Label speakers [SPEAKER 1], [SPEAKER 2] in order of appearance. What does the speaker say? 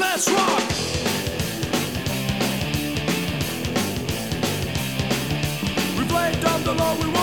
[SPEAKER 1] Let's rock. We played down the law, we